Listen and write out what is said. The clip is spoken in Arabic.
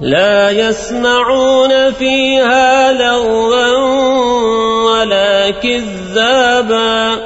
لا يسمعون فيها لغوا ولا كذابا